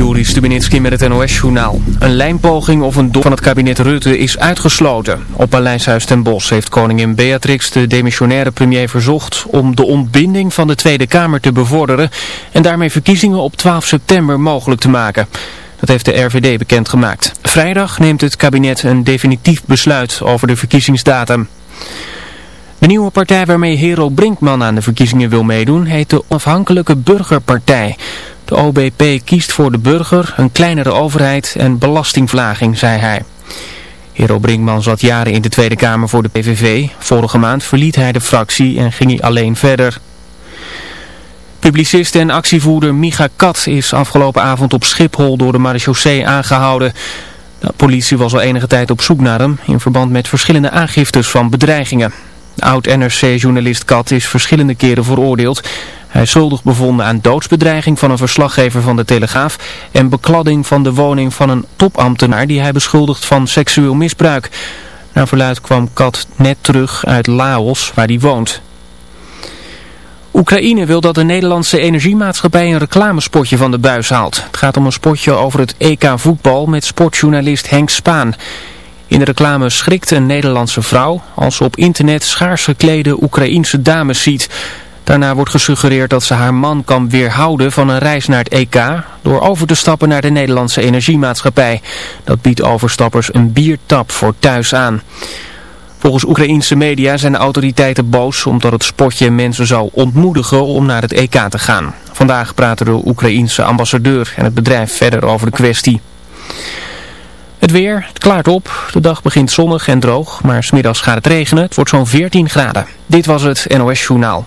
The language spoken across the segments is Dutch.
Juri Stubenitski met het NOS-journaal. Een lijnpoging of een door van het kabinet Rutte is uitgesloten. Op Paleishuis ten Bosch heeft koningin Beatrix de demissionaire premier verzocht om de ontbinding van de Tweede Kamer te bevorderen en daarmee verkiezingen op 12 september mogelijk te maken. Dat heeft de RVD bekendgemaakt. Vrijdag neemt het kabinet een definitief besluit over de verkiezingsdatum. De nieuwe partij waarmee Hero Brinkman aan de verkiezingen wil meedoen heet de Onafhankelijke Burgerpartij. De OBP kiest voor de burger, een kleinere overheid en belastingverlaging, zei hij. Hero Brinkman zat jaren in de Tweede Kamer voor de PVV. Vorige maand verliet hij de fractie en ging hij alleen verder. Publicist en actievoerder Micha Kat is afgelopen avond op Schiphol door de marechaussee aangehouden. De politie was al enige tijd op zoek naar hem in verband met verschillende aangiftes van bedreigingen. Oud-NRC-journalist Kat is verschillende keren veroordeeld. Hij is schuldig bevonden aan doodsbedreiging van een verslaggever van de Telegraaf en bekladding van de woning van een topambtenaar die hij beschuldigt van seksueel misbruik. Naar verluid kwam Kat net terug uit Laos, waar hij woont. Oekraïne wil dat de Nederlandse energiemaatschappij een reclamespotje van de buis haalt. Het gaat om een spotje over het EK voetbal met sportjournalist Henk Spaan. In de reclame schrikt een Nederlandse vrouw als ze op internet schaars geklede Oekraïense dames ziet. Daarna wordt gesuggereerd dat ze haar man kan weerhouden van een reis naar het EK door over te stappen naar de Nederlandse energiemaatschappij. Dat biedt overstappers een biertap voor thuis aan. Volgens Oekraïense media zijn de autoriteiten boos omdat het spotje mensen zou ontmoedigen om naar het EK te gaan. Vandaag praten de Oekraïense ambassadeur en het bedrijf verder over de kwestie. Het weer, het klaart op. De dag begint zonnig en droog, maar smiddags gaat het regenen. Het wordt zo'n 14 graden. Dit was het NOS Journaal.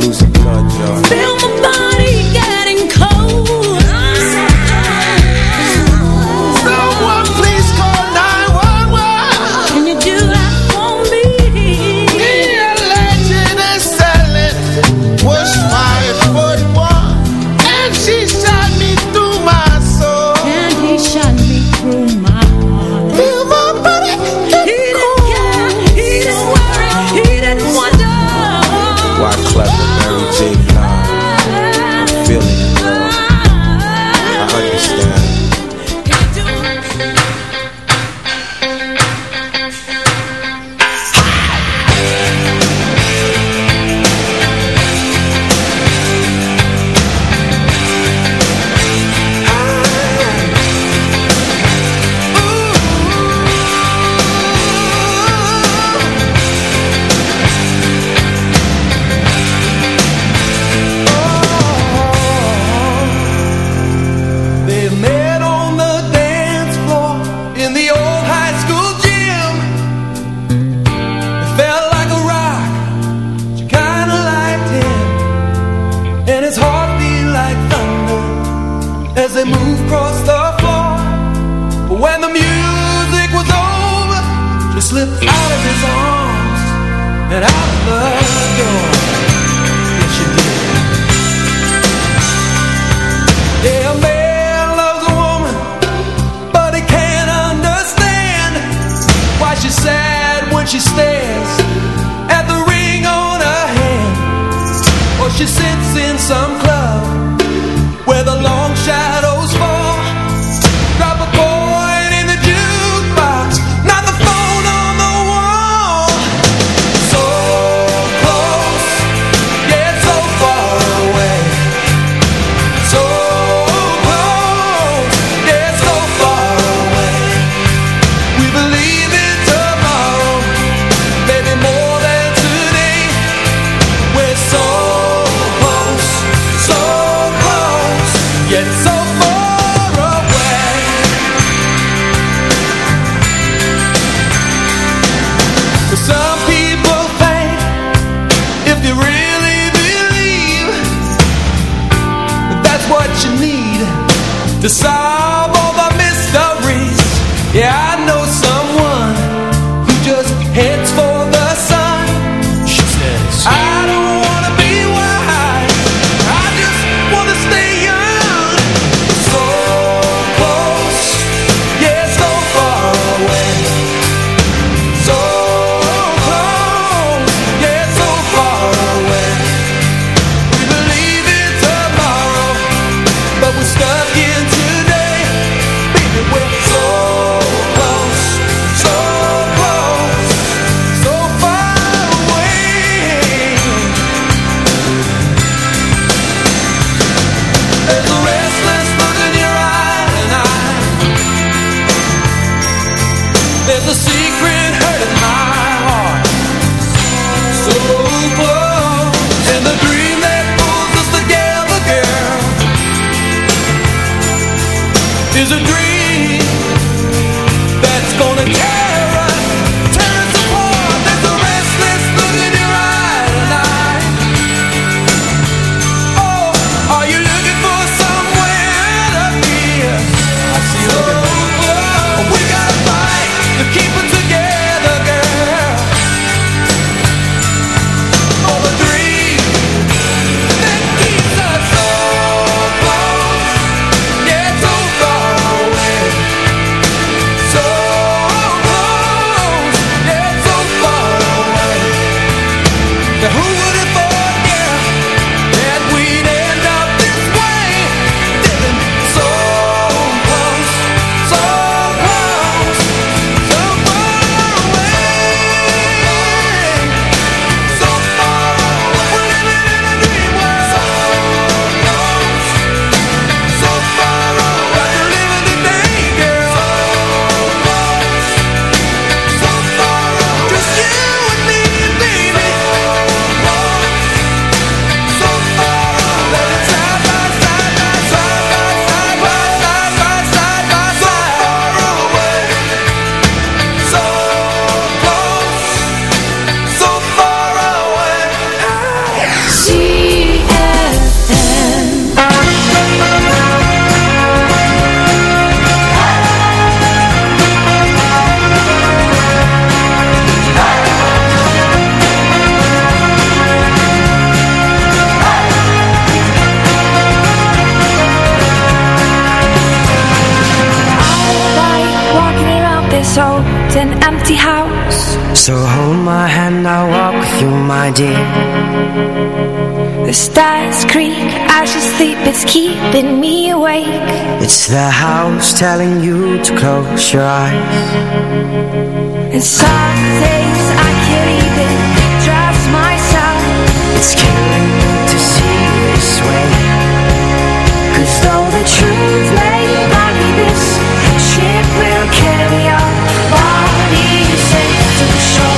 losing blood, y'all. to close your eyes. And some things I can't even trust myself. It's killing to see this way. Cause though the truth may vary This ship will carry our bodies safe to the shore.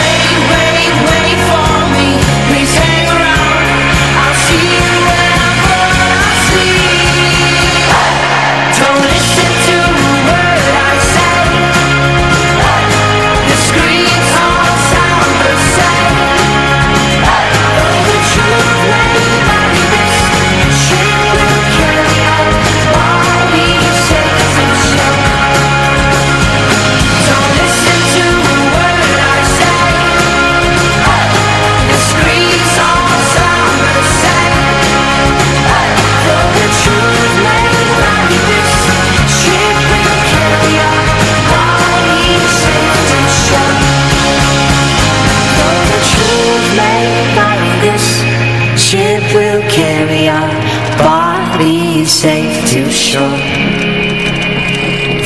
shore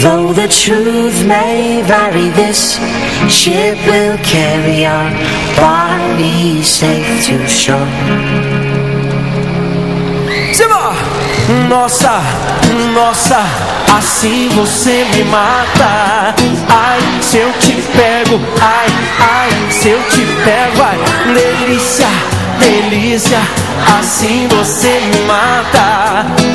Though the truth may vary, this ship will carry our bodies safe to shore. Simba! Nossa, nossa, assim você me mata. Ai, se eu te pego, ai, ai, se eu te pego, ai, delícia, delícia, assim você me mata.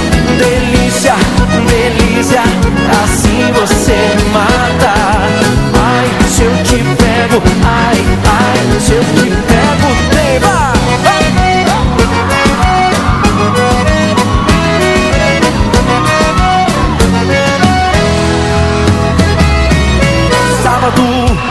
delícia, assim você me mata Ai, se eu te pego, ai, ai, se eu te pego Tema! Sábado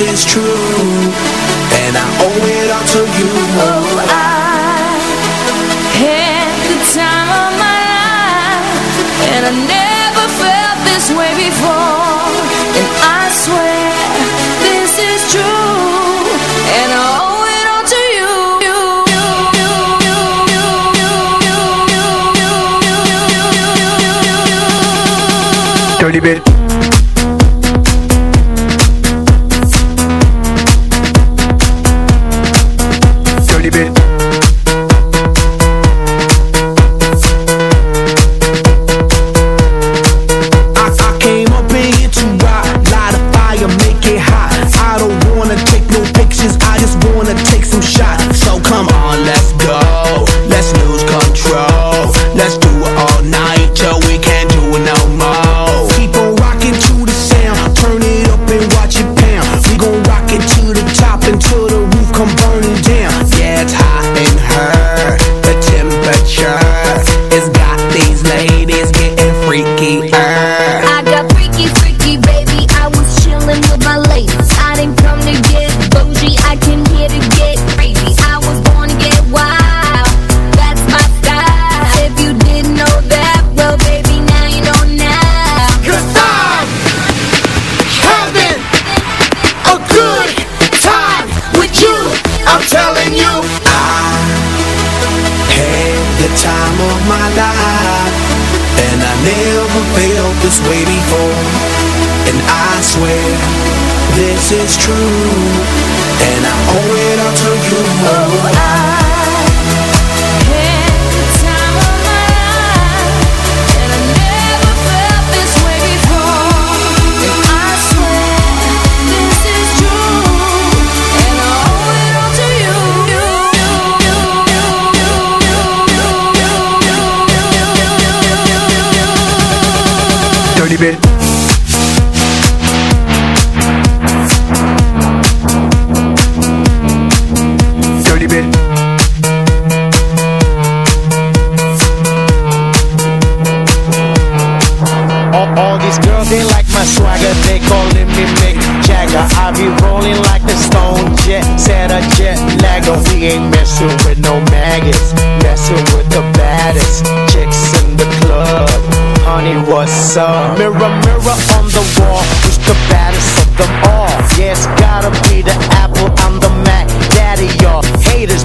Is true with no maggots, messing with the baddest chicks in the club. Honey, what's up? Mirror, mirror on the wall, who's the baddest of them all? Yeah, it's gotta be the apple, I'm the Mac, daddy, y'all haters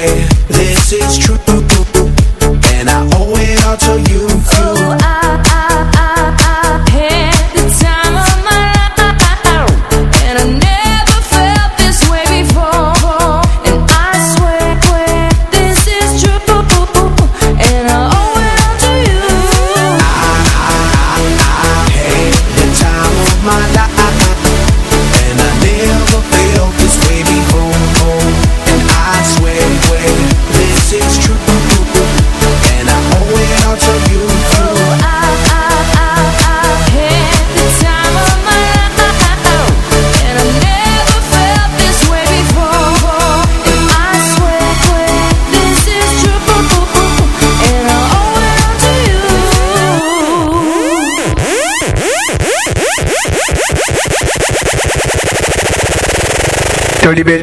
away চলিবে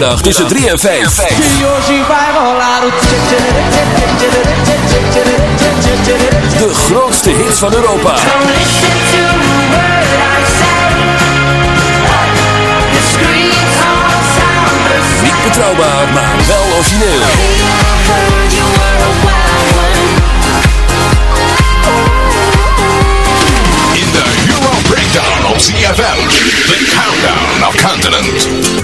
tussen 3 en 5. De grootste hits van Europa. Niet betrouwbaar, maar wel origineel. In de Euro Breakdown op ZFL the countdown of continent.